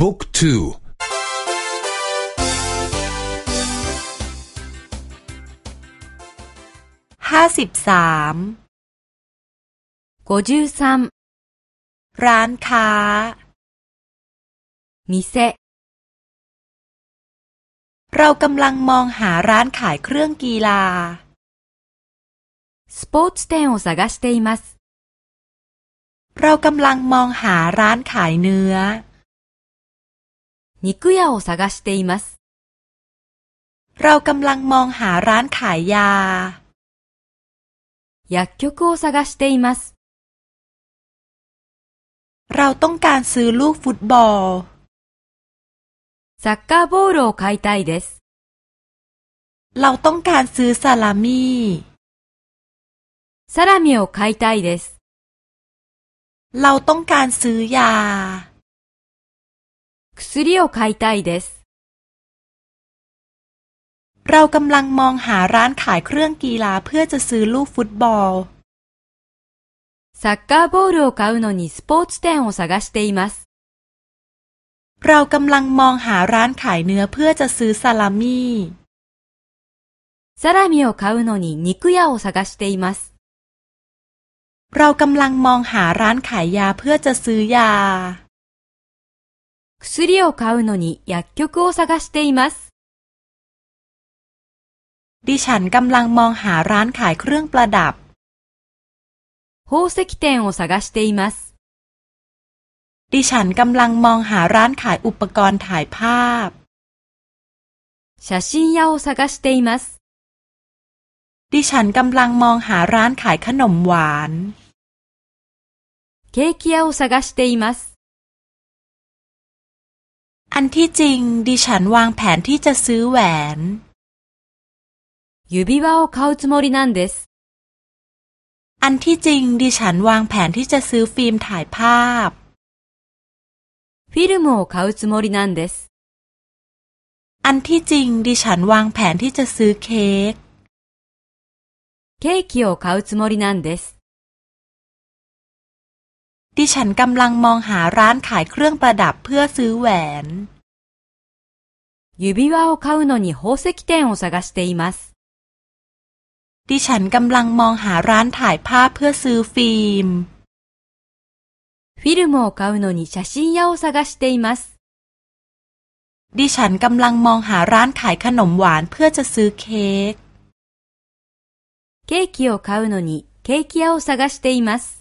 บุ๊กทูห้าสิบสามร้านค้า店เรากำลังมองหาร้านขายเครื่องกีฬาスポーツ店を探していますเรากำลังมองหาร้านขายเนื้อ 肉屋を探していますเรากำลังมองหาร้านขายยา薬局を探していますเราต้องการซื้อลูกฟุตบอลサッカーボールを買いたいです。เราต้องการซื้อซาลามิサラミを買いたいです。เราต้องการซื้อยา 薬を買いたいです。เรากำลังมองหาร้านขายเครื่องกีฬาเพื่อจะซื้อลูกฟุตบอลサッカーボールを買うのにスポーツ店を探しています。เรากำลังมองหาร้านขายเนื้อเพื่อจะซื้อซาลามิサラミを買うのに肉屋を探しています。เรากำลังมองหาร้านขายยาเพื่อจะซื้อยา 薬を買うのに薬局を探しています。ดิฉันกำลังมองหาร้านขายเครื่องประดับ宝石店を探しています。ดิฉันกำลังมองหาร้านขายอุปกรณ์ถ่ายภาพ写真屋を探しています。ดิฉันกำลังมองหาร้านขายขนมหวานケーキ屋を探しています。 อันที่จริงดิฉันวางแผนที่จะซื้อแหวน指輪を買うつもりなんです。อันที่จริงดิฉันวางแผนที่จะซื้อฟิล์มถ่ายภาพフィルムを買うつもりなんです。อันที่จริงดิฉันวางแผนที่จะซื้อเค้กケーキを買うつもりなんです。 ดิฉันกำลังมองหาร้านขายเครื่องประดับเพื่อซื้อแหวน指輪を買うのに宝石店を探しています。ดิฉันกำลังมองหาร้านถ่ายภาพเพื่อซื้อฟิล์มフィルムを買うのに写真屋を探しています。ดิฉันกำลังมองหาร้านขายขนมหวานเพื่อจะซื้อเค้กケーキを買うのにケーキ屋を探しています。